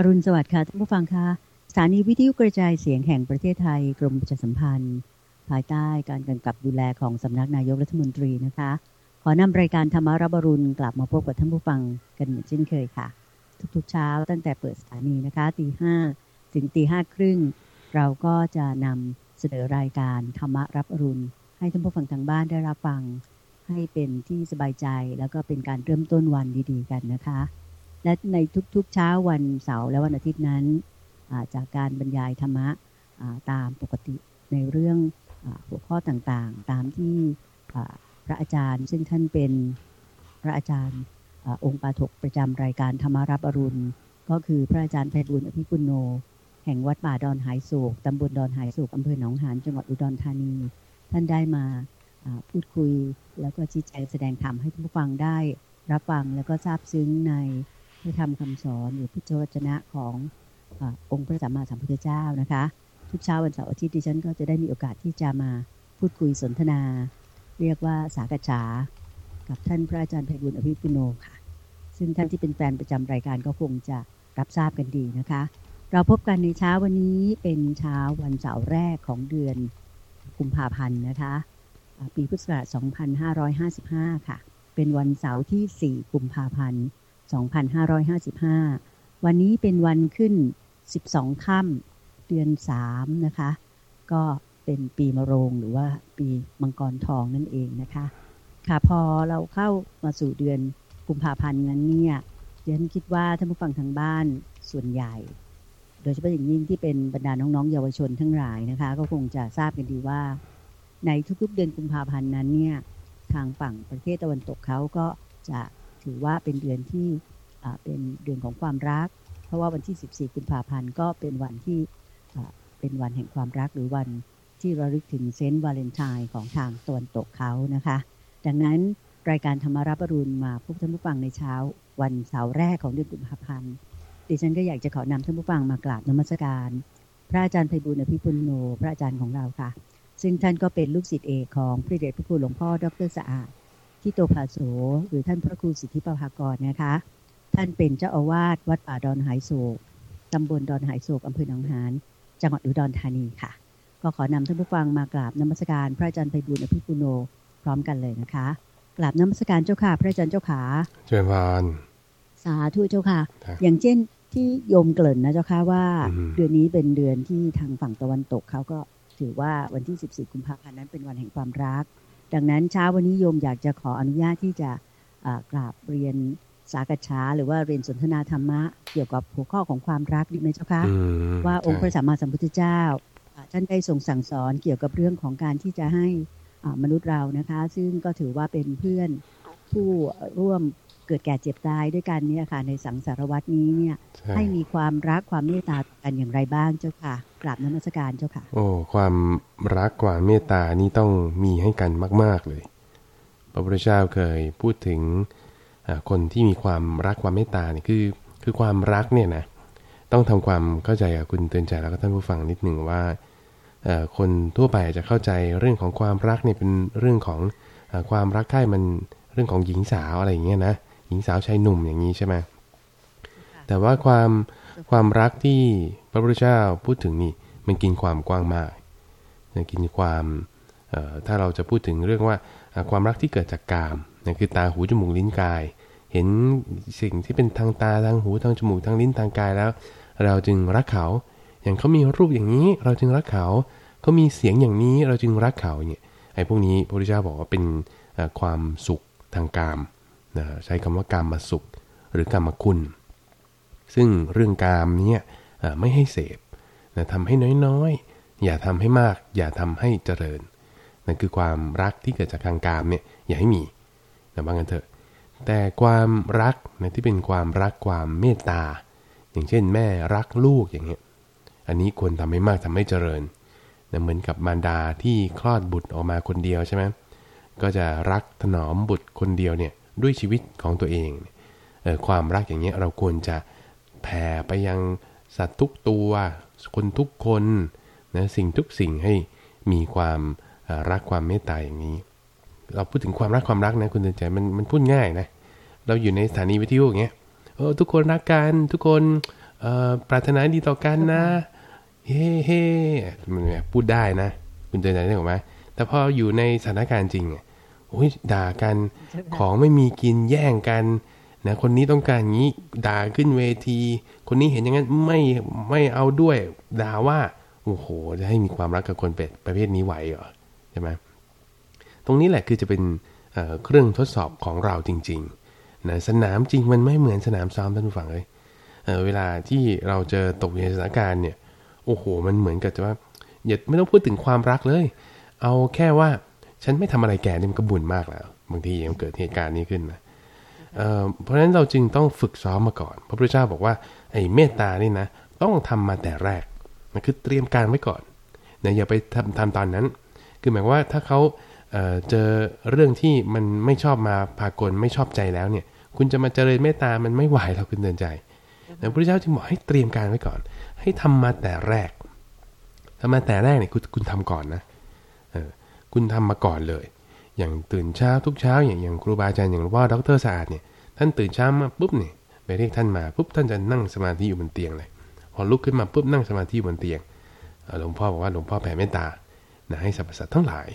อรุณสวัสดิ์ค่ะท่านผู้ฟังคะสถานีวิทยุกระจายเสียงแห่งประเทศไทย กรมประชาสัมพันธ์ ภายใต้การกำกับดูแลของสำนักนายกรัฐมนตรีนะคะ ขอนำรายการธรรมารับรุณกลับมาพบกับท่านผู้ฟังกันเหมือนเช่นเคยค่ะ ทุกๆเช้าตั้งแต่เปิดสถานีนะคะตีห้าถึงตีห้าครึ่งเราก็จะนำเสนอรายการธรรมรับอรุณให้ท่านผู้ฟังทางบ้านได้รับฟัง ให้เป็นที่สบายใจแล้วก็เป็นการเริ่มต้นวันดี ๆ กันนะคะ และในทุกๆเช้าวันเสาร์และวันอาทิตย์นั้น จากการบรรยายธรรมะตามปกติในเรื่องหัวข้อต่างๆ ตามที่พระอาจารย์ ซึ่งท่านเป็นพระอาจารย์องค์ปาถกประจำรายการธรรมารับอรุณ ก็คือพระอาจารย์ไพบุญอภิปุโน แห่งวัดป่าดอนหายโศกตำบลดอนหายโศกอำเภอหนองหานจังหวัดอุดรธานี ท่านได้มาพูดคุยแล้วก็ชี้แจงแสดงธรรมให้ผู้ฟังได้รับฟังแล้วก็ทราบซึ้งใน พระธรรมคำสอนหรือพุทธวจนะของอองค์พระสัมมาสัมพุทธเจ้านะคะ ทุกเช้าวันเสาร์อาทิตย์ดิฉันก็จะได้มีโอกาสที่จะมาพูดคุยสนทนา เรียกว่าสากฉากับท่านพระอาจารย์ไพบุญอภิปุโนค่ะ ซึ่งท่านที่เป็นแฟนประจำรายการก็คงจะรับทราบกันดีนะคะ เราพบกันในเช้าวันนี้เป็นเช้าวันเสาร์แรกของเดือนกุมภาพันธ์นะคะปีพุทธศักราช 2555 ค่ะ เป็นวันเสาร์ที่ 4 กุมภาพันธ์ 2555 วันนี้เป็นวันขึ้น 12 ค่ำเดือน 3 นะคะ ก็เป็นปีมะโรงหรือว่าปีมังกรทองนั่นเองนะคะ ค่ะพอเราเข้ามาสู่เดือนกุมภาพันธ์นั้นเนี่ยเดือนคิดว่าท่านผู้ฟังทางบ้านส่วนใหญ่ โดยเฉพาะอย่างยิ่งที่เป็นบรรดาน้องๆเยาวชนทั้งหลายนะคะ ก็คงจะทราบกันดีว่า ในทุกๆเดือนกุมภาพันธ์นั้นเนี่ยทางฝั่งประเทศตะวันตกเขาก็จะ ถือว่าเป็นเดือนที่เป็นเดือนของความรัก เพราะว่าวันที่ 14กุมภาพันธ์ก็เป็นวันที่เป็นวันแห่งความรักหรือวันที่ระลึกถึงเซนต์วาเลนไทน์ของทางตะวันตกเขานะคะ ดังนั้นรายการธรรมารับปรุณมาพบท่านผู้ฟังในเช้า วันเสาร์แรกของเดือนกุมภาพันธ์ดิฉันก็อยากจะขอนำท่านผู้ฟังมากราบนมัสการ พระอาจารย์ไพบุญอภิปุโน พระอาจารย์ของเราค่ะ ซึ่งท่านก็เป็นลูกศิษย์เอกของพระเดชพระคุณหลวงพ่อดรสะอาด ที่โตภาโสหรือท่านพระครูสิทธิปภากรนะคะ ท่านเป็นเจ้าอาวาสวัดป่าดอนหายโศกตำบลดอนหายโศกอำเภอหนองหานจังหวัดอุดรธานีค่ะ ก็ขอนำท่านผู้ฟังมากราบนมัสการพระอาจารย์ไพบุญอภิปุโนพร้อมกันเลยนะคะกราบนมัสการเจ้าค่ะ พระอาจารย์เจ้าขาเจริญพรสาธุเจ้าค่ะ อย่างเช่นที่โยมเกริ่นนะเจ้าค่ะว่า เดือนนี้เป็นเดือนที่ทางฝั่งตะวันตกเขาก็ถือว่าวันที่ 14 กุมภาพันธ์นั้นเป็นวันแห่งความรัก ดังนั้นเช้าวันนี้โยมอยากจะขออนุญาตที่จะกราบเรียนสากฉาหรือว่าเรียนสนทนาธรรมะ เกี่ยวกับหัวข้อของความรักดีไหมเจ้าคะว่าองค์พระสัมมาสัมพุทธเจ้า ท่านได้ทรงสั่งสอนเกี่ยวกับเรื่องของการที่จะให้มนุษย์เรานะคะ ซึ่งก็ถือว่าเป็นเพื่อนผู้ร่วม เกิดแก่เจ็บตายด้วยกันเนี่ยค่ะในสังสารวัตนี้เนี่ยให้มีความรักความเมตตากันอย่างไรบ้างเจ้าค่ะกราบนมัสการเจ้าค่ะ โอ้ความรักความเมตตานี่ต้องมีให้กันมาก ๆเลย พระพุทธเจ้าเคยพูดถึงคนที่มีความรักความเมตตาเนี่ยคือคือความรักเนี่ยนะต้องทำความเข้าใจกับคุณเตือนใจแล้วก็ท่านผู้ฟังนิดหนึ่งว่าคนทั่วไปจะเข้าใจเรื่องของความรักเนี่ยเป็นเรื่องของความรักใคร่มันเรื่องของหญิงสาวอะไรอย่างเงี้ยนะ หญิงสาวชายหนุ่มอย่างนี้ใช่ไหมแต่ว่าความความรักที่พระพุทธเจ้าพูดถึงนี่มันกินความกว้างมากกินความถ้าเราจะพูดถึงเรื่องว่าความรักที่เกิดจากกามนั่นคือตาหูจมูกลิ้นกาย เห็นสิ่งที่เป็นทางตาทางหูทางจมูกทางลิ้นทางกายแล้ว เราจึงรักเขา อย่างเขามีรูปอย่างนี้เราจึงรักเขาเขามีเสียงอย่างนี้เราจึงรักเขาเนี่ยไอ้พวกนี้พระพุทธเจ้าบอกว่าเป็นความสุขทางกาม นะใช้คำว่ากามมาสุขหรือกามมาคุณ ซึ่งเรื่องกามเนี่ยไม่ให้เสพนะทำให้น้อยๆ อย่าทำให้มาก อย่าทำให้เจริญ นั่นคือความรักที่เกิดจากทางกามเนี่ยอย่าให้มีนะบางกันเถอะ แต่ความรักนะที่เป็นความรักความเมตตา อย่างเช่นแม่รักลูกอย่างเงี้ย อันนี้ควรทำให้มากทำให้เจริญนะเหมือนกับมารดาที่คลอดบุตรออกมาคนเดียวใช่ไหมก็จะรักถนอมบุตรคนเดียวเนี่ย ด้วยชีวิตของตัวเองเออความรักอย่างเงี้ยเราควรจะแผ่ไปยังสัตว์ทุกตัว คนทุกคนนะสิ่งทุกสิ่งให้มีความรักความเมตตาอย่างนี้ เราพูดถึงความรักความรักนะคุณเตือนใจมันมันพูดง่ายนะเราอยู่ในสถานีวิทยุอย่างเงี้ยเออทุกคนรักกันทุกคนปรารถนาดีต่อกันนะเฮ้เฮ้มันพูดได้นะ คุณเตือนใจได้หรือไหมแต่พออยู่ในสถานการณ์จริงอะ โอ้ยด่ากัน ของไม่มีกินแย่งกันนะคนนี้ต้องการงี้ด่าขึ้นเวที คนนี้เห็นอย่างนั้นไม่ไม่เอาด้วยด่าว่าโอ้โหจะให้มีความรักกับคนเป็ดประเภทนี้ไหวเหรอใช่ไหมตรงนี้แหละคือจะเป็นเเครื่องทดสอบของเราจริงๆนะสนามจริงมันไม่เหมือนสนามซ้อมท่านผู้ฟังเลยเเวลาที่เราเจอตกในสถานการณ์เนี่ยโอ้โห มันเหมือนกับจะว่าอย่าไม่ต้องพูดถึงความรักเลย เอาแค่ว่า ฉันไม่ทำอะไรแกนี่มันก็บุญมากแล้วบางทียังเกิดเหตุการณ์นี้ขึ้นนะเเพราะฉะนั้นเราจึงต้องฝึกซ้อมมาก่อน พระพุทธเจ้าบอกว่าไอ้เมตตานี่นะ ต้องทำมาแต่แรกนะคือเตรียมการไว้ก่อนนะอย่าไปทำทำตอนนั้น คือหมายว่าถ้าเขาเเจอเรื่องที่มันไม่ชอบมาพากลไม่ชอบใจแล้วเนี่ย คุณจะมาเจริญเมตตามันไม่ไหวเราคุณเดินใจพระพุทธเจ้าจึงบอกให้เตรียมการไว้ก่อน ให้ทำมาแต่แรกทำมาแต่แรกเนี่ยคุณคุณทำก่อนนะ คุณทำมาก่อนเลย อย่างตื่นเช้าทุกเช้า อย่างอย่างครูบาอาจารย์อย่างหลวงพ่อดรสะอาดเนี่ยท่านตื่นเช้ามาปุ๊บเนี่ยไปเรียกท่านมาปุ๊บท่านจะนั่งสมาธิอยู่บนเตียงเลยพอลุกขึ้นมาปุ๊บนั่งสมาธิบนเตียงหลวงพ่อบอกว่าหลวงพ่อแผ่เมตตานะให้สรรพสัตว์ทั้งหลาย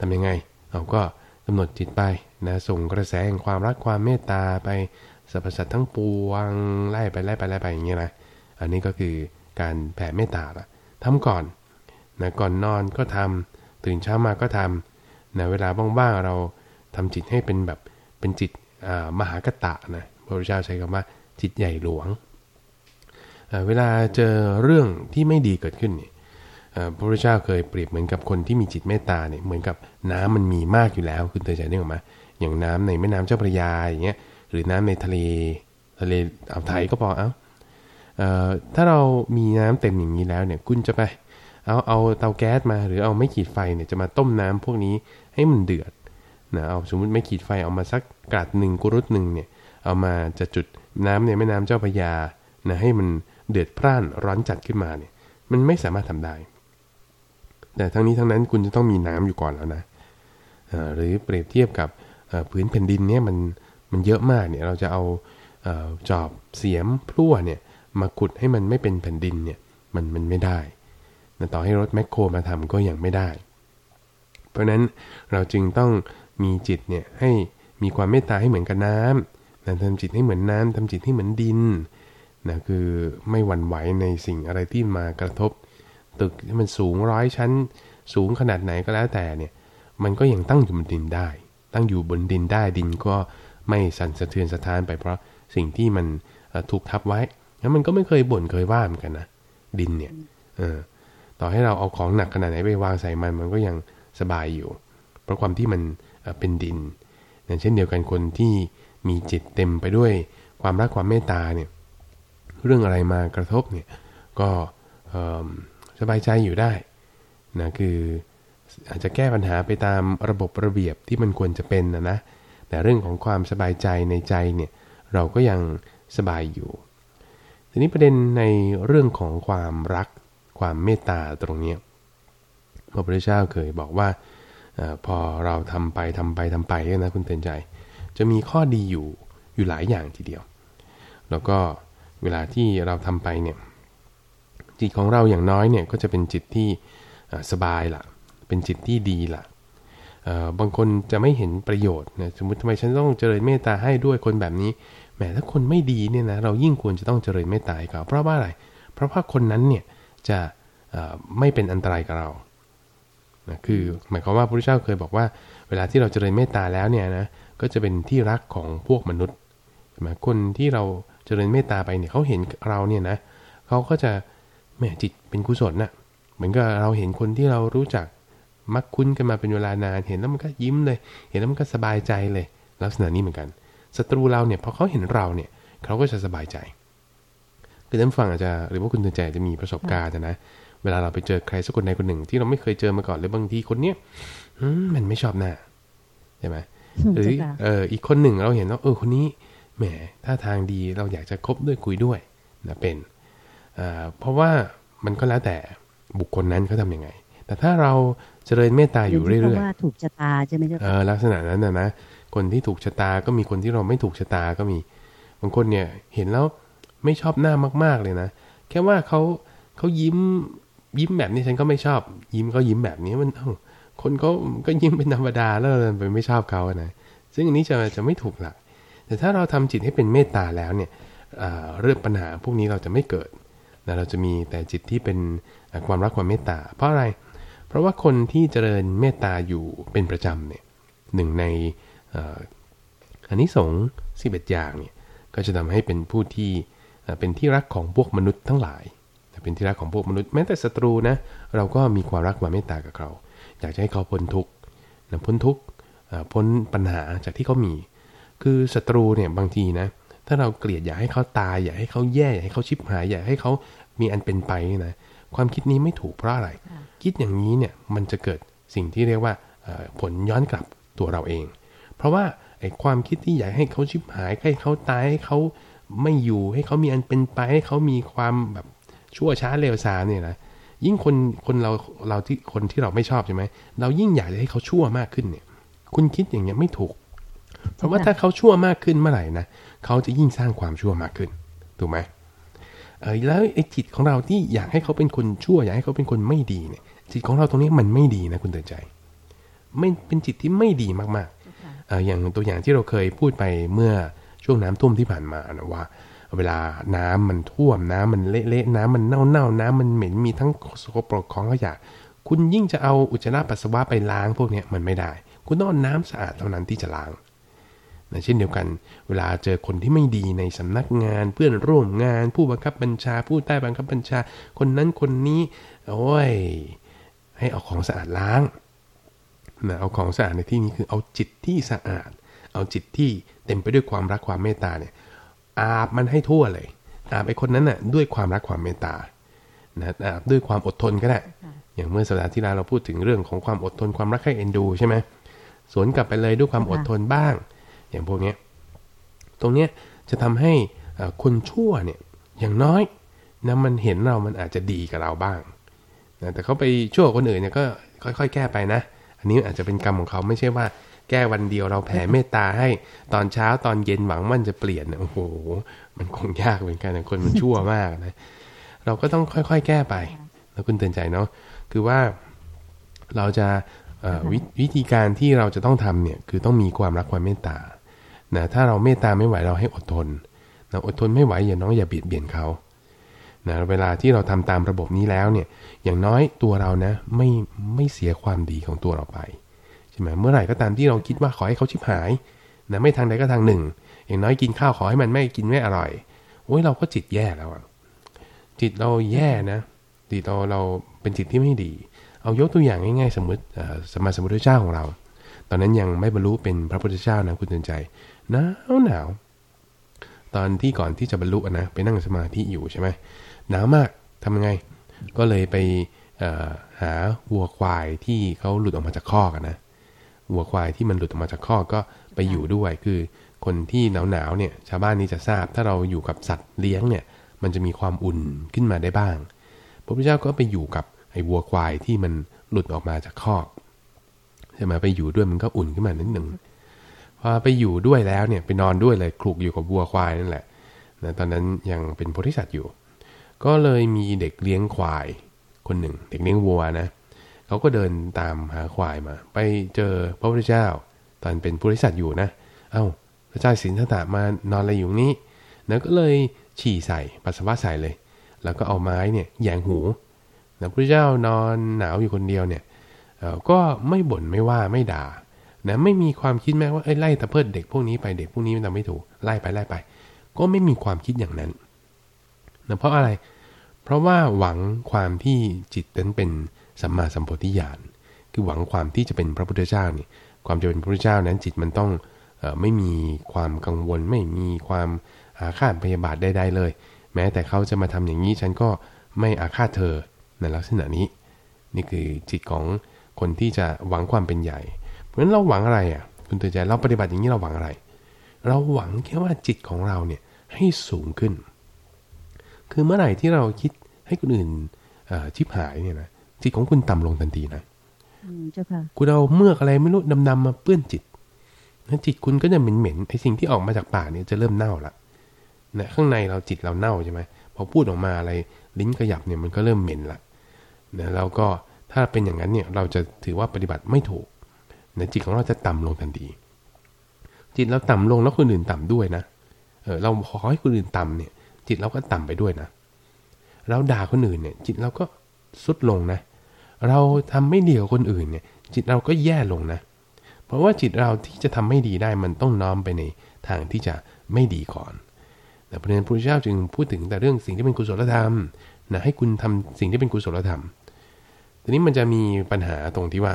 ทำยังไงเราก็กำหนดจิตไปนะส่งกระแสแห่งความรักความเมตตาไปสรรพสัตว์ทั้งปวงไล่ไปไล่ไปไล่ไปอย่างเงี้ยนะอันนี้ก็คือการแผ่เมตตาละทำก่อนนะก่อนนอนก็ทำ ตื่นเช้ามาก็ทำนะเวลาบ้างๆเราทำจิตให้เป็นแบบเป็นจิตมหากตะนะพระพุทธเจ้าใช้คำว่าจิตใหญ่หลวง เวลาเจอเรื่องที่ไม่ดีเกิดขึ้นเนี่ยพระพุทธเจ้าเคยเปรียบเหมือนกับคนที่มีจิตเมตตาเนี่ยเหมือนกับน้ำมันมีมากอยู่แล้วคุณเตยใจนึกออกมาอย่างน้ำในแม่น้ำเจ้าพระยาอย่างเงี้ยหรือน้ำในทะเลทะเลอ่าวไทยก็พอเอา้าถ้าเรามีน้ำเต็มอย่างนี้แล้วเนี่ยคุณจะไป เอาเอาเตาแก๊สมาหรือเอาไม่ขีดไฟเนี่ยจะมาต้มน้ำพวกนี้ให้มันเดือดนะเอาสมมติไม่ขีดไฟเอามาสักกราดหนึ่งกุรุตหนึ่งเนี่ยเอามาจะจุดน้ำในแม่น้ำเจ้าพระยานะให้มันเดือดพร่านร้อนจัดขึ้นมาเนี่ยมันไม่สามารถทำได้ แต่ทั้งนี้ทั้งนั้นคุณจะต้องมีน้ำอยู่ก่อนแล้วนะหรือเปรียบเทียบกับพื้นแผ่นดินเนี่ยมันมันเยอะมากเนี่ยเราจะเอาจอบเสียมพลั่วเนี่ยมาขุดให้มันไม่เป็นแผ่นดินเนี่ยมันมันไม่ได้ ต่อให้รถแมคโครมาทำก็ยังไม่ได้ เพราะนั้นเราจึงต้องมีจิตเนี่ยให้มีความเมตตาให้เหมือนกับน้ำนะทำจิตให้เหมือนน้ำทำจิตให้เหมือนดินนะคือไม่หวั่นไหวในสิ่งอะไรที่มากระทบ ตึกที่มันสูงร้อยชั้น สูงขนาดไหนก็แล้วแต่เนี่ยมันก็ยังตั้งอยู่บนดินได้ ตั้งอยู่บนดินได้ดินก็ไม่สั่นสะเทือนสะท้านไปเพราะสิ่งที่มันถูกทับไว้แล้วมันก็ไม่เคยบ่นเคยว่าเหมือนกันนะดินเนี่ยเออ ต่อให้เราเอาของหนักขนาดไหนไปวางใส่มันมันก็ยังสบายอยู่ เพราะความที่มันเป็นดินอย่างเช่นเดียวกันคนที่มีจิตเต็มไปด้วยความรักความเมตตาเนี่ยเรื่องอะไรมากระทบเนี่ยก็สบายใจอยู่ได้นะคืออาจจะแก้ปัญหาไปตามระบบระเบียบที่มันควรจะเป็นนะนะแต่เรื่องของความสบายใจในใจเนี่ยเราก็ยังสบายอยู่ ทีนี้ประเด็นในเรื่องของความรัก ความเมตตาตรงนี้พระพุทธเจ้าเคยบอกว่าอพอเราทำไปทำไปทำไปเนี่ยนะคุณเตือนใจ จะมีข้อดีอยู่อยู่หลายอย่างทีเดียว แล้วก็เวลาที่เราทำไปเนี่ยจิตของเราอย่างน้อยเนี่ยก็จะเป็นจิตที่สบายละ่ะเป็นจิตที่ดีละ่ะบางคนจะไม่เห็นประโยชน์นะสมมติทำไมฉันต้องเจริญเมตตาให้ด้วยคนแบบนี้แหมถ้าคนไม่ดีเนี่ยนะเรายิ่งควรจะต้องเจริญเมตตาให้เขาเพราะว่าอะไร เพราะว่าคนนั้นเนี่ย จะไม่เป็นอันตรายกับเรานะคือหมายความว่าพระพุทธเจ้าเคยบอกว่า เวลาที่เราเจริญเมตตาแล้วเนี่ยนะก็จะเป็นที่รักของพวกมนุษย์ใช่ไหมคนที่เราเจริญเมตตาไปเนี่ยเขาเห็นเราเนี่ยนะเขาก็จะแม่จิตเป็นกุศลนะ่ะเหมือนกับเราเห็นคนที่เรารู้จักมักคุ้นกันมาเป็นเวลานาน เห็นแล้วมันก็ยิ้มเลย เห็นแล้วมันก็สบายใจเลย ลักษณะนี้เหมือนกันศัตรูเราเนี่ยพอเขาเห็นเราเนี่ยเขาก็จะสบายใจ คือท่านฟังอาจจะหรือว่าคุณตืนใจจะมีประสบการณ์นะเวลาเราไปเจอใครสักคนใดคนหนึ่ง ที่เราไม่เคยเจอมาก่อนหรือบางทีคนเนี้ยมันไม่ชอบหน้าใช่ไหมหรือเอออีกคนหนึ่งเราเห็นว่าเออคนนี้แหมท่าทางดีเราอยากจะคบด้วยคุยด้วยนะเป็นเพราะว่ามันก็แล้วแต่บุคคลนั้นเขาทำยังไง แต่ถ้าเราเจริญเมตตาอยู่เรื่อยๆว่าถูกชะตาใช่ไหมเจ้าค่ะลักษณะนั้นนะนะคนที่ถูกชะตาก็มีคนที่เราไม่ถูกชะตาก็มี บางคนเนี่ยเห็นแล้ว ไม่ชอบหน้ามากๆเลยนะ แค่ว่าเขาเขายิ้มยิ้มแบบนี้ฉันก็ไม่ชอบ ยิ้มเขายิ้มแบบนี้มันเอ้าคนเขาก็ยิ้มเป็นธรรมดาแล้วเราไปไม่ชอบเขานะซึ่งอันนี้จะจะไม่ถูกหลัก แต่ถ้าเราทำจิตให้เป็นเมตตาแล้วเนี่ยเรื่องปัญหาพวกนี้เราจะไม่เกิดนะเราจะมีแต่จิตที่เป็นความรักความเมตตา เพราะอะไร เพราะว่าคนที่เจริญเมตตาอยู่เป็นประจำเนี่ยหนึ่งในอันนี้สงสิบเอ็ดอย่างเนี่ยก็จะทำให้เป็นผู้ที่ เป็นที่รักของพวกมนุษย์ทั้งหลายเป็นที่รักของพวกมนุษย์แม้แต่ศัตรูนะเราก็มีความรักความเมตตากับเขาอยากจะให้เขาพ้นทุกข์พ้นทุกข์พ้นปัญหาจากที่เขามี คือศัตรูเนี่ยบางทีนะถ้าเราเกลียดอยากให้เขาตายอยากให้เขาแย่อยากให้เขาชิบหายอยากให้เขามีอันเป็นไปนะความคิดนี้ไม่ถูกเพราะอะไร คิดอย่างนี้เนี่ยมันจะเกิดสิ่งที่เรียกว่าผลย้อนกลับตัวเราเอง เพราะว่าไอ้ความคิดที่อยากให้เขาชิบหายให้เขาตายให้เขา ไม่อยู่ให้เขามีอันเป็นไปให้เขามีความแบบชั่วช้าเร็วซาเนี่ยนะยิ่งคนคนเราเราที่คนที่เราไม่ชอบใช่ไหมเรายิ่งอยากจะให้เขาชั่วมากขึ้นเนี่ย คุณคิดอย่างเงี้ยไม่ถูก เพราะว่าถ้าเขาชั่วมากขึ้นเมื่อไหร่นะเขาจะยิ่งสร้างความชั่วมากขึ้นถูกไหมเออแล้วไอ้จิตของเราที่อยากให้เขาเป็นคนชั่วอยากให้เขาเป็นคนไม่ดีเนี่ย จิตของเราตรงนี้มันไม่ดีนะคุณเตือนใจ ไม่เป็นจิตที่ไม่ดีมากๆเอออย่างตัวอย่างที่เราเคยพูดไปเมื่อ ช่วงน้ำท่วมที่ผ่านมานะว่า เวลาน้ำมันท่วมน้ำมันเละๆน้ำมันเน่าๆน้ำมันเหม็นมีทั้งสกปรกของขยะคุณยิ่งจะเอาอุจจาระปัสสาวะไปล้างพวกนี้มันไม่ได้ คุณต้องน้ำสะอาดเท่านั้นที่จะล้างนะเช่นเดียวกัน เวลาเจอคนที่ไม่ดีในสำนักงานเพื่อนร่วมงาน ผู้บังคับบัญชา ผู้ใต้บังคับบัญชา คนนั้นคนนี้โอ้ยให้เอาของสะอาดล้างนะเอาของสะอาดในที่นี้คือเอาจิตที่สะอาด เอาจิตที่เต็มไปด้วยความรักความเมตตาเนี่ยอาบมันให้ทั่วเลยอาบไอ้คนนั้นน่ะด้วยความรักความเมตตานะอาบด้วยความอดทนก็ได้อย่างเมื่อสัปดาห์ที่แล้วเราพูดถึงเรื่องของความอดทนความรักให้เอ็นดูใช่ไหมสวนกลับไปเลยด้วยความอดทนบ้าง อย่างพวกนี้ตรงเนี้ยจะทำให้คนชั่วเนี่ยอย่างน้อยนะมันเห็นเรามันอาจจะดีกับเราบ้างนะแต่เขาไปชั่วคนอื่นเนี่ยก็ค่อย ๆ แก้ไปนะ อันนี้อาจจะเป็นกรรมของเขาไม่ใช่ว่า แก้วันเดียวเราแผ่เมตตาให้ตอนเช้าตอนเย็นหวังมันจะเปลี่ยนโอ้โห มันคงยากเหมือนกันคนมันชั่วมากนะเราก็ต้องค่อยๆ แก้ไปแล้วคุณเตือนใจเนาะคือว่าเราจะววิธีการที่เราจะต้องทำเนี่ยคือต้องมีความรักความเมตตานะถ้าเราเมตตาไม่ไหวเราให้อดทนนะอดทนไม่ไหวอย่าน้อยอย่าเบียดเบียนเขานะเวลาที่เราทำตามระบบนี้แล้วเนี่ยอย่างน้อยตัวเรานะไม่ไม่เสียความดีของตัวเราไปใช่ไหมเมื่อไหร่ก็ตามที่เราคิดว่าขอให้เขาชิบหายนะไม่ทางใดก็ทางหนึ่ง อย่างน้อยกินข้าวขอให้มันไม่กินไม่อร่อยโอ้ยเราก็จิตแย่แล้วจิตเราแย่นะจิตเราเราเป็นจิตที่ไม่ดี เอายกตัวอย่างง่ายๆ สมมติสมมาสมุทรเจ้าของเรา ตอนนั้นยังไม่บรรลุเป็นพระพุทธเจ้านะคุณเตือนใจหนาวหนาวตอนที่ก่อนที่จะบรรลุนะไปนั่งสมาธิอยู่ใช่ไหมหนาวมากทำยังไง ก็เลยไปหาวัวควายที่เขาหลุดออกมาจากคอกนะ วัวควายที่มันหลุดออกมาจากคอกก็ไปอยู่ด้วยคือคนที่หนาวหนาวเนี่ยชาวบ้านนี้จะทราบ ถ้าเราอยู่กับสัตว์เลี้ยงเนี่ยมันจะมีความอุ่นขึ้นมาได้บ้าง พระพุทธเจ้าก็ไปอยู่กับไอ้วัวควายที่มันหลุดออกมาจากคอกใช่ไหมไปอยู่ด้วยมันก็อุ่นขึ้นมานิดหนึ่งพอไปอยู่ด้วยแล้วเนี่ยไปนอนด้วยเลยคลุกอยู่กับวัวควายนั่นแหละนะตอนนั้นยังเป็นโพธิสัตว์อยู่ ก็เลยมีเด็กเลี้ยงควายคนหนึ่ง เด็กเลี้ยงวัวนะ เขาก็เดินตามหาควายมา ไปเจอพระพุทธเจ้า ตอนเป็นโพธิสัตว์อยู่นะ เอา้า พระเจ้าสินธัตถะมานอนอะไรอยู่นี้แล้วก็เลยฉี่ใส่ปัสสาวะใส่เลย แล้วก็เอาไม้เนี่ยแยงหูนะพระเจ้านอนหนาวอยู่คนเดียวเนี่ยก็ไม่บ่นไม่ว่าไม่ด่านะไม่มีความคิดแม้ว่าไอ้ไล่ตะเพิดเด็กพวกนี้ไปเด็กพวกนี้มันทำไม่ถูกไล่ไปไล่ไป ก็ไม่มีความคิดอย่างนั้นนะเพราะอะไร เพราะว่าหวังความที่จิตนั้นเป็น สัมมาสัมโพธิญาณคือหวังความที่จะเป็นพระพุทธเจ้านี่ความจะเป็นพระพุทธเจ้านั้นจิตมันต้องอไม่มีความกังวล ไม่มีความอาฆาตพยาบาทใดๆเลย แม้แต่เขาจะมาทำอย่างนี้ฉันก็ไม่อาฆาตเธอในลักษณะนี้ นี่คือจิตของคนที่จะหวังความเป็นใหญ่ เพราะฉะนั้นเราหวังอะไรอะคุณตื่นใจเราปฏิบัติอย่างนี้เราหวังอะไร เราหวังแค่ว่าจิตของเราเนี่ยให้สูงขึ้น คือเมื่อไหร่ที่เราคิดให้คนอื่นชิบหายเนี่ยนะ จิตของคุณต่ำลงทันทีนะเจ้าค่ะคุณเอาเมือกอะไรไม่รู้ดำๆมาเปื้อนจิตจิตคุณก็จะเหม็นๆไอ้สิ่งที่ออกมาจากปากเนี่ยจะเริ่มเน่าละนะข้างในเราจิตเราเน่าใช่ไหมพอพูดออกมาอะไรลิ้นขยับเนี่ยมันก็เริ่มเหม็นละนะแล้วก็ถ้าเป็นอย่างนั้นเนี่ยเราจะถือว่าปฏิบัติไม่ถูกนะจิตของเราจะต่ำลงทันที จิตเราต่ำลงแล้วคนอื่นต่ำด้วยนะเออเราขอให้คนอื่นต่ำเนี่ย จิตเราก็ต่ำไปด้วยนะ เราด่าคนอื่นเนี่ย จิตเราก็สุดลงนะ เราทำไม่ดีกับคนอื่นเนี่ย จิตเราก็แย่ลงนะ เพราะว่าจิตเราที่จะทำไม่ดีได้มันต้องน้อมไปในทางที่จะไม่ดีก่อนแต่พระเนพระเจ้าจึงพูดถึงแต่เรื่องสิ่งที่เป็นกุศลธรรมนะให้คุณทำสิ่งที่เป็นกุศลธรรม ทีนี้มันจะมีปัญหาตรงที่ว่า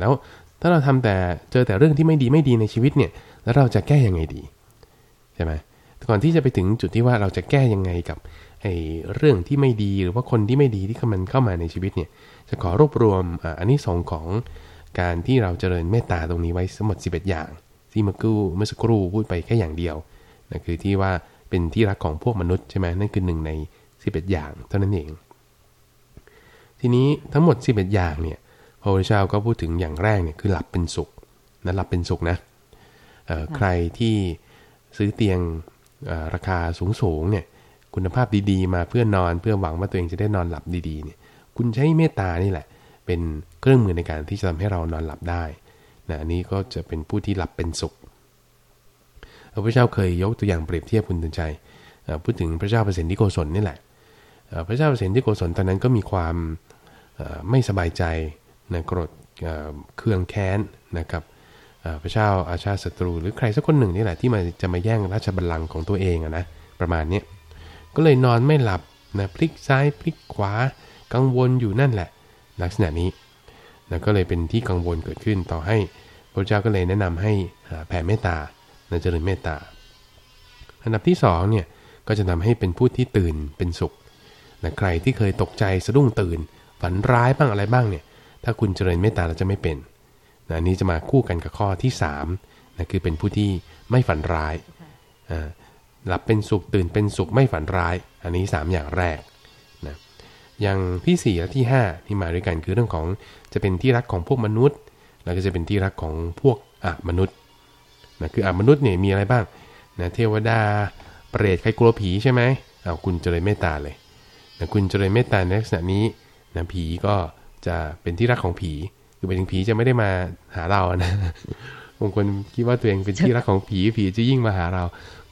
แล้วถ้าเราทำแต่เจอแต่เรื่องที่ไม่ดีไม่ดีในชีวิตเนี่ย แล้วเราจะแก้ยังไงดีใช่ไหมก่อนที่จะไปถึงจุดที่ว่าเราจะแก้ยังไงกับ เรื่องที่ไม่ดีหรือว่าคนที่ไม่ดีที่มันเข้ามาในชีวิตเนี่ยจะขอรวบรวมอันนี้สองของการที่เราเจริญเมตตาตรงนี้ไว้สมมติ11อย่าง ที่เมื่อกู้เมื่อสักครู่พูดไปแค่อย่างเดียวนะคือที่ว่าเป็นที่รักของพวกมนุษย์ใช่ไหมนั่นคือหนึ่งใน11อย่างเท่านั้นเอง ทีนี้ทั้งหมด11อย่างเนี่ยพระพุทธเจ้าก็พูดถึงอย่างแรกเนี่ยคือหลับเป็นสุขนะหลับเป็นสุขนะใครที่ซื้อเตียงราคาสูงๆเนี่ย คุณภาพดีๆ มาเพื่อนอนเพื่อหวังว่าตัวเองจะได้นอนหลับดีๆเนี่ยคุณใช้เมตตานี่แหละ เป็นเครื่องมือในการที่จะทำให้เรานอนหลับได้นะอันนี้ก็จะเป็นผู้ที่หลับเป็นสุขพระพุทธเจ้าเคยยกตัวอย่างเปรียบเทียบคุณตืนใจพูดถึงพระเจ้าเปรตที่โกศลนี่แหละพระเจ้าเปรตที่โกศลตอนนั้นก็มีความไม่สบายใจนะโกรธเครื่องแค้นนะครับพระเจ้าอาชาศัตรู หรือใครสักคนหนึ่งนี่แหละที่มาจะมาแย่งราชบัลลังก์ของตัวเองนะประมาณนี้ ก็เลยนอนไม่หลับนะพลิกซ้ายพลิกขวา กังวลอยู่นั่นแหละ ลักษณะนี้นะก็เลยเป็นที่กังวลเกิดขึ้นต่อให้พระเจ้าก็เลยแนะนำให้แผ่เมตตานะเจริญเมตตา อันดับที่2เนี่ยก็จะทำให้เป็นผู้ที่ตื่นเป็นสุขนะใครที่เคยตกใจสะดุ้งตื่น ฝันร้ายบ้างอะไรบ้างเนี่ย ถ้าคุณเจริญเมตตาเราจะไม่เป็นนะนี้จะมาคู่กันกับข้อที่3นะคือเป็นผู้ที่ไม่ฝันร้ายอ่า หลับเป็นสุขตื่นเป็นสุขไม่ฝันร้าย อันนี้ 3 อย่างแรกนะอย่างที่4และที่ 5 ที่มาด้วยกันคือเรื่องของจะเป็นที่รักของพวกมนุษย์ แล้วก็จะเป็นที่รักของพวกอะมนุษย์นะคืออะมนุษย์เนี่ยมีอะไรบ้างนะเทวดา เปรตใครกลัวผีใช่ไหมเอาคุณเจริญเมตตาเลยนะคุณเจริญเมตตาในลักษณะนี้นะผีก็จะเป็นที่รักของผีคือเป็นผีจะไม่ได้มาหาเรานะบางคนคิดว่าตัวเองเป็นที่รักของผีผีจะยิ่งมาหาเรา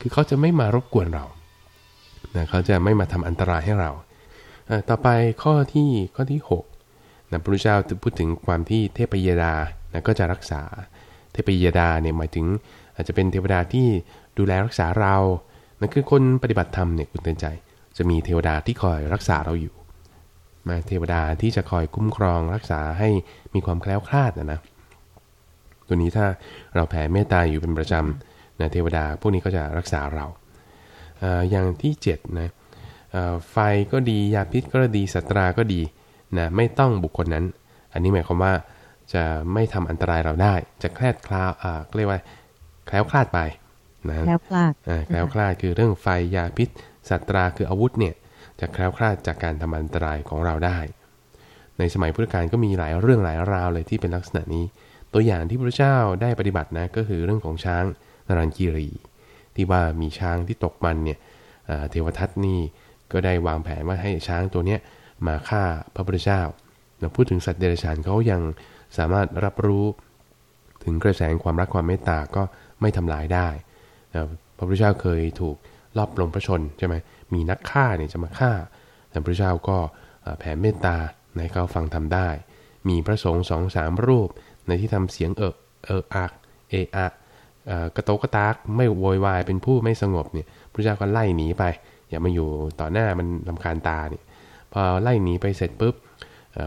คือเขาจะไม่มารบกวนเรานะเขาจะไม่มาทำอันตรายให้เรา ต่อไปข้อที่ข้อที่6นะพระพุทธเจ้าพูดถึงความที่เทพยดานะก็จะรักษา เทพยดาเนี่ยหมายถึงอาจจะเป็นเทวดาที่ดูแลรักษาเรานั่นคือคนปฏิบัติธรรมเนี่ยคุณเตือนใจ จะมีเทวดาที่คอยรักษาเราอยู่ มาเทวดาที่จะคอยคุ้มครองรักษาให้มีความแคล้วคลาดนะนะ ตัวนี้ถ้าเราแผ่เมตตาอยู่เป็นประจำ นะเทวดาพวกนี้ก็จะรักษาเรา อย่างที่7นะไฟก็ดียาพิษก็ดีสัตราก็ดีนะไม่ต้องบุคคลนั้น อันนี้หมายความว่าจะไม่ทำอันตรายเราได้ จะแคลดคลาอ่าเรียกว่าแคล้วคลาดไปนะแคล้วคลาดแคล้วคลาดคือเรื่องไฟยาพิษสัตราคืออาวุธเนี่ยจะแคล้วคลาดจากการทำอันตรายของเราได้ ในสมัยพุทธกาลก็มีหลายเรื่องหลายราวเลยที่เป็นลักษณะนี้ ตัวอย่างที่พระเจ้าได้ปฏิบัตินะก็คือเรื่องของช้าง นรันกีรี ที่ว่ามีช้างที่ตกมันเนี่ยเทวทัตนี่ก็ได้วางแผนว่าให้ช้างตัวเนี้ยมาฆ่าพระพุทธเจ้าเราพูดถึงสัตว์เดรัจฉานเขายังสามารถรับรู้ถึงกระแสความรักความเมตตาก็ไม่ทำลายได้พระพุทธเจ้าเคยถูกรอบลงพระชนใช่ไหมมีนักฆ่าเนี่ยจะมาฆ่าแต่พระพุทธเจ้าก็แผ่เมตตาในเขาฟังทำได้ มีพระสงฆ์สองสามรูปในที่ทำเสียงเออเอออักเออะ กระโตกกระตากไม่โวยวายเป็นผู้ไม่สงบเนี่ยพระเจ้าก็ไล่หนีไป อย่ามาอยู่ต่อหน้ามันลาคาญตาเนี่ยพอไล่หนีไปเสร็จปุ๊บ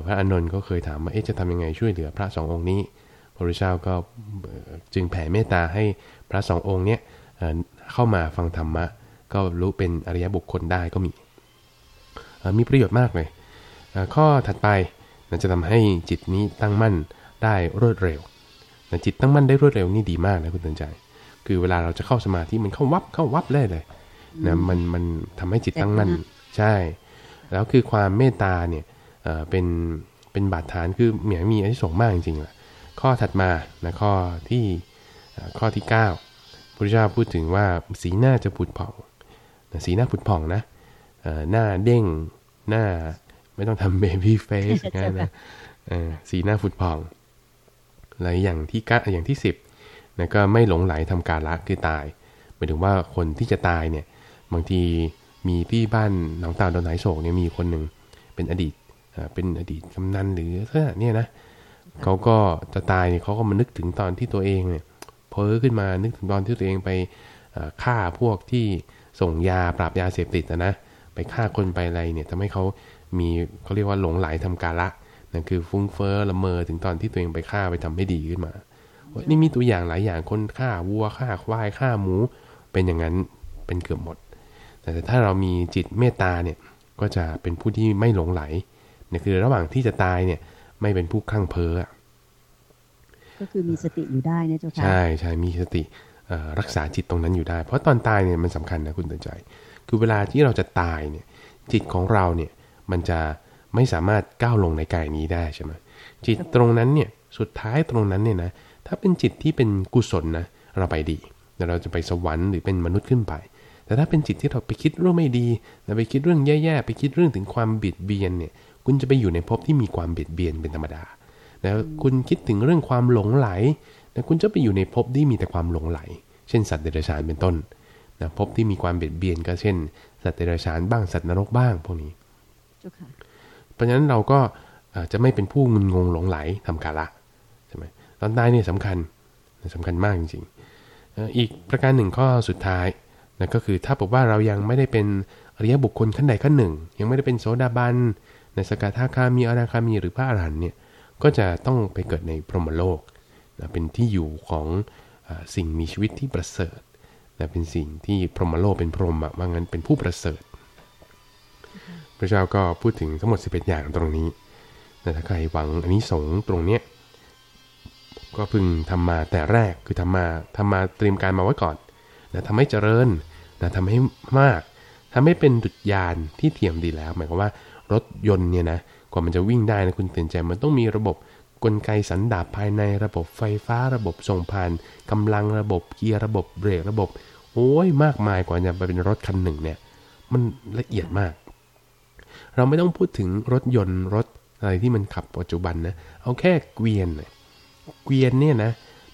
พระอานนท์ก็เคยถามว่าเอ๊ะจะทำยังไงช่วยเหลือพระสององค์นี้ พระพุทธเจ้าก็จึงแผ่เมตตาให้พระสององค์เนี้ยเข้ามาฟังธรรมะ ก็รู้เป็นอริยบุคคลได้ก็มี มีประโยชน์มากเลย ข้อถัดไปจะทำให้จิตนี้ตั้งมั่นได้รวดเร็ว จิตตั้งมั่นได้รวดเร็วนี่ดีมากนะคุณตือนใจ คือเวลาเราจะเข้าสมาธิมันเข้าวับเข้าวับเลยเลยนะมันมันทำให้จิตตั้งมั่นใช่ แล้วคือความเมตตาเนี่ยเป็นเป็นบาดฐานคือเหมียมีอันที่ส่งมากจริงๆแหละข้อถัดมานะข้อที่ข้อที่9พระเจ้าพูดถึงว่าสีหน้าจะผุดผ่องสีหน้าผุดผ่องนะหน้าเด้งหน้าไม่ต้องทำเบบี้เฟสนะสีหน้าผุดผ่อง อะไรอย่างที่กอย่างที่สิบนะก็ไม่หลงไหลทำการละคือตายหมายถึงว่าคนที่จะตายเนี่ยบางทีมีที่บ้านหนองตาดอนไหนโศกเนี่ยมีคนหนึ่งเป็นอดีตเป็นอดีตกำนันหรือเนี่ยนะเขาก็จะตายเนี่ยเขาก็มานึกถึงตอนที่ตัวเองเนี่ยเพ้อขึ้นมานึกถึงตอนที่ตัวเองไปฆ่าพวกที่ส่งยาปราบยาเสพติดนะไปฆ่าคนไปอะไรเนี่ยทำให้เขามีเขาเรียกว่าหลงไหลทำกาละ นั่นคือฟุ้งเฟ้อละเมอถึงตอนที่ตัวเองไปฆ่าไปทำให้ดีขึ้นมา นี่มีตัวอย่างหลายอย่างคนฆ่าวัวฆ่าควายฆ่าหมู เป็นอย่างนั้นเป็นเกือบหมด แต่ถ้าเรามีจิตเมตตาเนี่ยก็จะเป็นผู้ที่ไม่หลงไหลเนี่ยคือระหว่างที่จะตายเนี่ยไม่เป็นผู้คลั่งเพ้อก็คือมีสติอยู่ได้นะเจ้าค่ะใช่ใช่มีสติรักษาจิตตรงนั้นอยู่ได้ เพราะตอนตายเนี่ยมันสำคัญนะคุณตื่นใจ คือเวลาที่เราจะตายเนี่ยจิตของเราเนี่ยมันจะ ไม่สามารถก้าวลงในกายนี้ได้ใช่ไหมจิตตรงนั้นเนี่ยสุดท้ายตรงนั้นเนี่ยนะถ้าเป็นจิตที่เป็นกุศลนะเราไปดีเราจะไปสวรรค์หรือเป็นมนุษย์ขึ้นไป แต่ถ้าเป็นจิตที่เราไปคิดเรื่องไม่ดีเราไปคิดเรื่องแย่ๆไปคิดเรื่องถึงความบิดเบียนเนี่ยคุณจะไปอยู่ในภพที่มีความเบียดเบียนเป็นธรรมดา แล้วคุณคิดถึงเรื่องความหลงไหลแต่คุณจะไปอยู่ในภพที่มีแต่ความหลงไหล เช่นสัตว์เดรัจฉานเป็นต้นนะภพที่มีความเบียดเบียนก็เช่น สัตว์เดรัจฉานบ้างสัตว์นรกบ้างพวกนี้ เพราะฉะนั้นเราก็จะไม่เป็นผู้งุนงงหลงไหลทำกาละใช่ไหมตอนตายเนี่ยสำคัญสำคัญมากจริงๆ อีกประการหนึ่งข้อสุดท้ายนะก็คือถ้าบอกว่าเรายังไม่ได้เป็นอริยบุคคลขั้นใดขั้นหนึ่ง ยังไม่ได้เป็นโสดาบันในสกทาคามีอนาคามีหรือพระอรหันต์เนี่ยก็จะต้องไปเกิดในพรหมโลกนะเป็นที่อยู่ของอสิ่งมีชีวิตที่ประเสริฐนะเป็นสิ่งที่พรหมโลกเป็นพรหมว่างั้นเป็นผู้ประเสริฐ พระเจ้าก็พูดถึงทั้งหมด 11 อย่างตรงนี้แต่ถ้าใครหวังอันนี้สงตรงเนี้ยก็พึงทำมาแต่แรกคือทำมาทำมาเตรียมการมาไว้ก่อนนะทำให้เจริญนะทำให้มากทำให้เป็นดุจยานที่เทียมดีแล้ว หมายความว่ารถยนต์เนี่ยนะกว่ามันจะวิ่งได้นะคุณตื่นใจมันต้องมีระบบกลไกสันดาปภายในระบบไฟฟ้าระบบส่งผ่านกำลังระบบเกียร์ระบบเบรกระบบ โอ้ยมากมายกว่าจะไปเป็นรถคันหนึ่งเนี่ย มันละเอียดมาก เราไม่ต้องพูดถึงรถยนต์รถอะไรที่มันขับปัจจุบันนะ เอาแค่เกวียนเกวียนเนี่ยนะ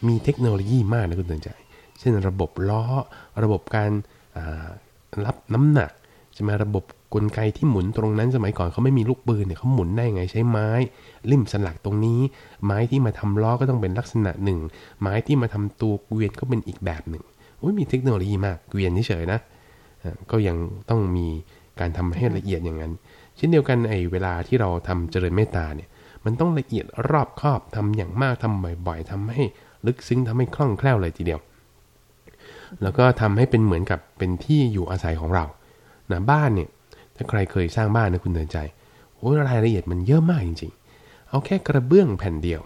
มีเทคโนโลยีมากนะคุณตื่นใจ เช่นระบบล้อ ระบบการรับน้ำหนักใช่ไหมระบบกลไกที่หมุนตรงนั้นสมัยก่อนเขาไม่มีลูกปืนเนี่ยเขาหมุนได้ไงใช้ไม้ ลิ่มสลักตรงนี้ ไม้ที่มาทำล้อก็ต้องเป็นลักษณะหนึ่ง ไม้ที่มาทำตัวเกวียนก็เป็นอีกแบบหนึ่งโอ้ยมีเทคโนโลยีมากเกวียนเฉยๆนะก็ยังต้องมีการทำให้ละเอียดอย่างนั้น เช่นเดียวกันไอ้เวลาที่เราทำเจริญเมตตาเนี่ยมันต้องละเอียดรอบคอบทำอย่างมากทำบ่อย ๆทำให้ลึกซึ้งทำให้คล่องแคล่วเลยทีเดียว แล้วก็ทำให้เป็นเหมือนกับเป็นที่อยู่อาศัยของเรานะบ้านเนี่ยถ้าใครเคยสร้างบ้านนะคุณเดินใจโอ้รายละเอียดมันเยอะมากจริง ๆ เอาแค่กระเบื้องแผ่นเดียว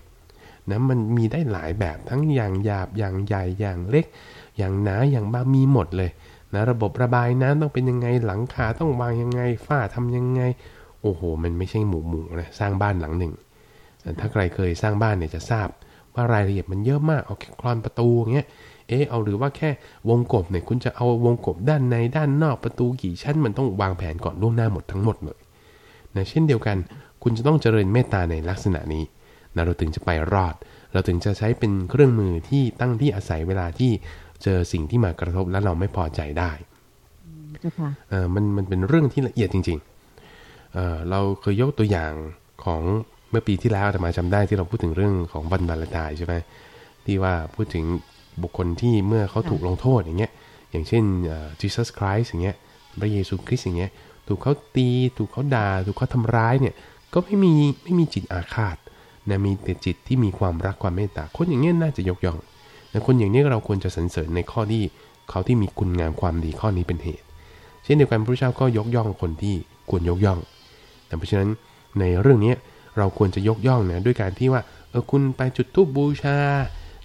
นะมันมีได้หลายแบบทั้งอย่างหยาบอย่างใหญ่อย่างเล็ก อย่างหนาอย่างบางมีหมดเลย นะระบบระบายน้ำต้องเป็นยังไงหลังคาต้องวางยังไงฝ้าทำยังไง โอ้โห มันไม่ใช่หมู่หมู่นะสร้างบ้านหลังหนึ่ง ถ้าใครเคยสร้างบ้านเนี่ยจะทราบว่ารายละเอียดมันเยอะมากเอาแค่คลอนประตูเงี้ยเออเอาหรือว่าแค่วงกบเนี่ยคุณจะเอาวงกบด้านในด้านนอกประตูกี่ชั้นมันต้องวางแผนก่อนล่วงหน้าหมดทั้งหมดเลยนะเช่นเดียวกันคุณจะต้องเจริญเมตตาในลักษณะนี้นะเราถึงจะไปรอด เราถึงจะใช้เป็นเครื่องมือที่ตั้งที่อาศัยเวลาที่ เจอสิ่งที่มากระทบแล้วเราไม่พอใจได้เออมันมันเป็นเรื่องที่ละเอียดจริงๆเออเราเคยยกตัวอย่างของเมื่อปีที่แล้วแต่มาจำได้ที่เราพูดถึงเรื่องของบันบาลตายใช่ไหมที่ว่าพูดถึงบุคคลที่เมื่อเขาถูกลงโทษอย่างเงี้ย อย่างเช่น Jesus Christ อย่างเงี้ย พระเยซูคริสต์อย่างเงี้ย ถูกเขาตี ถูกเขาด่า ถูกเขาทำร้ายเนี่ย ก็ไม่มีไม่มีจิตอาฆาตนะ มีแต่จิตที่มีความรักความเมตตา คนอย่างเงี้ยน่าจะยกย่องแต่ คนอย่างนี้เราควรจะสรรเสริญในข้อที่เขาที่มีคุณงามความดีข้อนี้เป็นเหตุ เช่นเดียวกันพระเจ้าก็ยกย่องคนที่ควรยกย่อง แต่เพราะฉะนั้นในเรื่องนี้เราควรจะยกย่องนะด้วยการที่ว่าเออคุณไปจุดทูบบูชา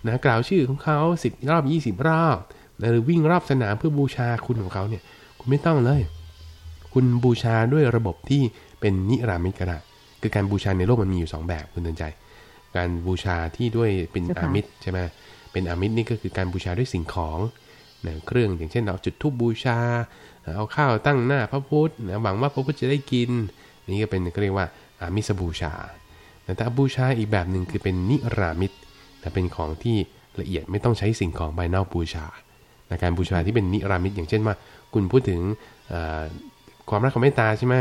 นะกล่าวชื่อของเขาสิบรอบยี่สิบรอบนะหรือวิ่งรอบสนามเพื่อบูชาคุณของเขาเนี่ยคุณไม่ต้องเลย คุณบูชาด้วยระบบที่เป็นนิรามิตก็ได้คือการบูชาในโลกมันมีอยู่ 2 แบบคุณเตือนใจ การบูชาที่ด้วยเป็นอามิตรใช่ไหม เป็นอามิตรนี่ก็คือการบูชาด้วยสิ่งของนะเครื่องอย่างเช่นเราจุดธูปบูชา เอาข้าวตั้งหน้าพระพุทธนะหวังว่าพระพุทธจะได้กิน นี่ก็เป็นเรียกว่าอามิสบูชาแต่บูชาอีกแบบหนึ่งคือเป็นนิรามิตนะเป็นของที่ละเอียดไม่ต้องใช้สิ่งของภายนอกบูชาในการบูชาที่เป็นนิรามิตอย่างเช่นว่า คุณพูดถึงความรักความเมตตาใช่ไหม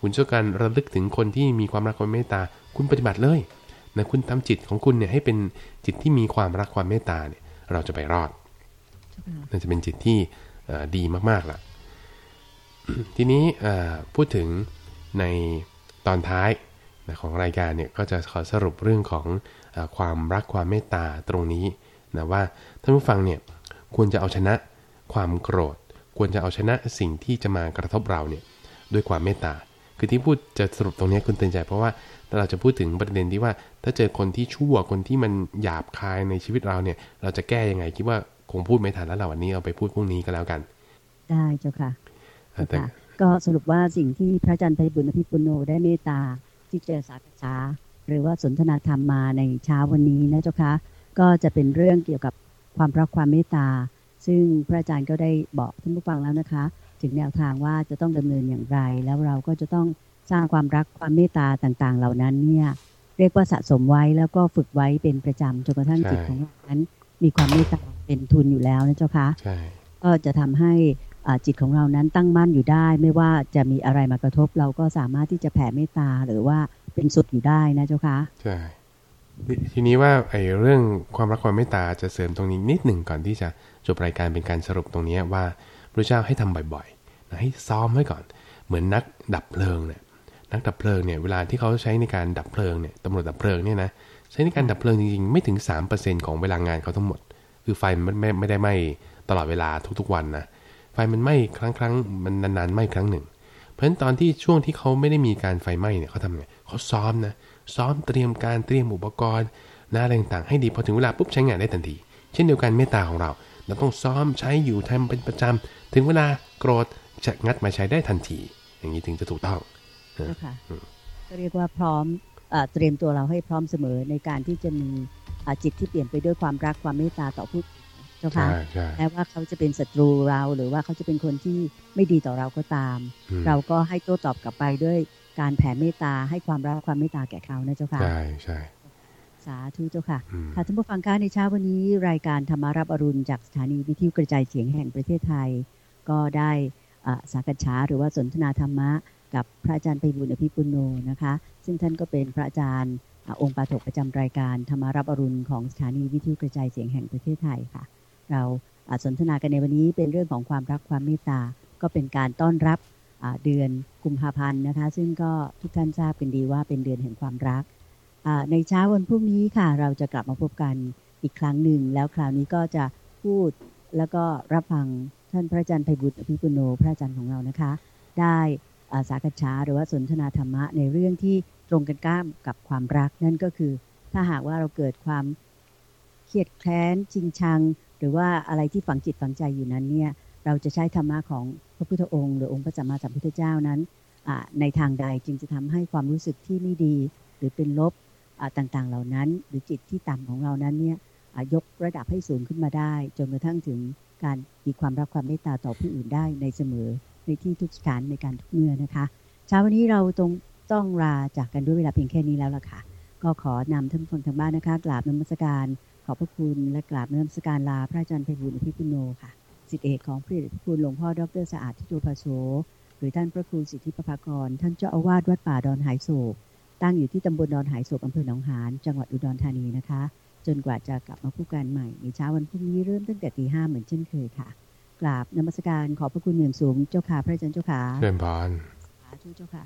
คุณช่วยกันระลึกถึงคนที่มีความรักความเมตตา คุณปฏิบัติเลย นะคุณทำจิตของคุณเนี่ยให้เป็นจิตที่มีความรักความเมตตาเนี่ยเราจะไปรอดนั่นจะเป็นจิตที่ดีมากๆล่ะ ทีนี้พูดถึงในตอนท้ายของรายการเนี่ยก็จะขอสรุปเรื่องของอความรักความเมตตาตรงนี้นะว่าท่านผู้ฟังเนี่ยควรจะเอาชนะความโกรธ ควรจะเอาชนะสิ่งที่จะมากระทบเราเนี่ยด้วยความเมตตา คือที่พูดจะสรุปตรงนี้คุณเตือนใจ เพราะว่าเราจะพูดถึงประเด็นที่ว่า ถ้าเจอคนที่ชั่วคนที่มันหยาบคายในชีวิตเราเนี่ย เราจะแก้ยังไงคิดว่าคงพูดไม่ทันแล้วเราวันนี้เอาไปพูดพรุ่งนี้ก็แล้วกัน ได้เจ้าค่ะก็สรุปว่าสิ่งที่พระอาจารย์ไพบุญอภิปุโนได้เมตตาที่เจอสาธาหรือว่าสนทนาธรรมมาในเช้าวันนี้นะเจ้าค่ะก็จะเป็นเรื่องเกี่ยวกับความรักความเมตตา ซึ่งพระอาจารย์ก็ได้บอกท่านผู้ฟังแล้วนะคะ ถึงแนวทางว่าจะต้องดำเนินอย่างไร แล้วเราก็จะต้องสร้างความรักความเมตตาต่างๆ เหล่านั้นเนี่ยเรียกว่าสะสมไว้แล้วก็ฝึกไว้เป็นประจำจนกระทั่งจิตของเรานั้น มีความเมตตาเป็นทุนอยู่แล้วนะเจ้าคะก็จะทำให้จิตของเรานั้นตั้งมั่นอยู่ได้ ไม่ว่าจะมีอะไรมากระทบ เราก็สามารถที่จะแผ่เมตตาหรือว่าเป็นสุดอยู่ได้นะเจ้าคะใช่ทีนี้ว่าไอ้เรื่องความรักความเมตตาจะเสริมตรงนี้นิดหนึ่งก่อนที่จะจบรายการเป็นการสรุปตรงนี้ว่า พระเจ้าให้ทำบ่อยๆนะให้ซ้อมไว้ก่อน เหมือนนักดับเพลิงเนี่ยนักดับเพลิงเนี่ยเวลาที่เขาใช้ในการดับเพลิงเนี่ยตำรวจดับเพลิงเนี่ยนะใช้ในการดับเพลิงจริงๆ ไม่ถึง 3%ของเวลางานเขาทั้งหมด คือไฟมันไม่ไม่ได้ไหม้ตลอดเวลาทุกๆวันนะไฟมันไหม้ครั้งครั้งมันนานๆไหม้ครั้งหนึ่ง เพราะฉะนั้นตอนที่ช่วงที่เขาไม่ได้มีการไฟไหม้เนี่ยเขาทำไงเขาซ้อมนะซ้อมเตรียมการเตรียมอุปกรณ์หน้าอะไรต่างๆให้ดีพอถึงเวลาปุ๊บใช้งานได้ทันที เช่นเดียวกันเมตตาของเรา เราต้องซ้อมใช้อยู่ทำเป็นประจำ ถึงเวลาโกรธจะงัดมาใช้ได้ทันที อย่างนี้ถึงจะถูกต้องค่ะก็เรียกว่าพร้อมเตรียมตัวเราให้พร้อมเสมอในการที่จะมีจิตที่เปลี่ยนไปด้วยความรักความเมตตาต่อผู้เจ้าค่ะแม้ว่าเขาจะเป็นศัตรูเราหรือว่าเขาจะเป็นคนที่ไม่ดีต่อเราก็ตาม เราก็ให้โต้ตอบกลับไปด้วยการแผ่เมตตาให้ความรักความเมตตาแก่เขานะเจ้าค่ะใช่ใช่ สาธุเจ้าค่ะ ค่ะท่านผู้ฟังคะในเช้าวันนี้ รายการธรรมารับอรุณจากสถานีวิทยุกระจายเสียงแห่งประเทศไทย ก็ได้สักษาหรือว่าสนทนาธรรมะ กับพระอาจารย์ไปบุญอภิปุโนนะคะ ซึ่งท่านก็เป็นพระอาจารย์องค์ปาถกประจำรายการธรรมารับอรุณของสถานีวิทยุกระจายเสียงแห่งประเทศไทยค่ะ เราสนทนากันในวันนี้เป็นเรื่องของความรักความเมตตา ก็เป็นการต้อนรับเดือนกุมภาพันธ์นะคะ ซึ่งก็ทุกท่านทราบกันดีว่าเป็นเดือนแห่งความรัก ในเช้าวันพรุ่งนี้ค่ะ เราจะกลับมาพบกันอีกครั้งหนึ่ง แล้วคราวนี้ก็จะพูดแล้วก็รับฟังท่านพระอาจารย์ไพบุตรอภิปุโนพระอาจารย์ของเรานะคะ ได้สากชาหรือว่าสนทนาธรรมะในเรื่องที่ตรงกันข้ามกับความรักนั่นก็คือ ถ้าหากว่าเราเกิดความเครียดแค้นจริงชัง หรือว่าอะไรที่ฝังจิตฝังใจอยู่นั้นเนี่ยเราจะใช้ธรรมะของพระพุทธองค์หรือองค์พระสัมมาสัมพุทธเจ้านั้นในทางใดจึงจะทำให้ความรู้สึกที่ไม่ดี หรือเป็นลบ ต่างๆเหล่านั้น หรือจิตที่ต่ำของเรานั้นเนี่ยยกระดับให้สูงขึ้นมาได้ จนกระทั่งถึงการมีความรักความเมตตาต่อผู้อื่นได้ในเสมอในที่ทุกสถานในการทุกเมื่อนะคะเช้าวันนี้เราตรงต้องลาจากกันด้วยเวลาเพียงแค่นี้แล้วล่ะค่ะ ก็ขอนำท่านผู้ฟังทางบ้านนะคะกราบนมัสการ ขอบพระคุณและกราบนมัสการลาพระอาจารย์ไพบุญอภิปุโนค่ะสิทธิเอกของพระเดชพระคุณหลวงพ่อดรสะอาดทิโตภาโสหรือท่านพระครูสิทธิปภากร ท่านเจ้าอาวาสวัดป่าดอนหายโศก ตั้งอยู่ที่ตำบลดอนหายโศกอำเภอหนองหานจังหวัดอุดรธานีนะคะ จนกว่าจะกลับมาพบกันใหม่ในเช้าวันพรุ่งนี้เริ่มตั้งแต่ตีห้าเหมือนเช่นเคยค่ะ กราบนมัสการขอบพระคุณอย่างสูงเจ้าค่ะพระอาจารย์เจ้าค่ะเชิญพานสาธุเจ้าค่ะ